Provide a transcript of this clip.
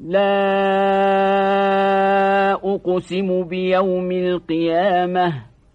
لا أقسم بيوم القيامة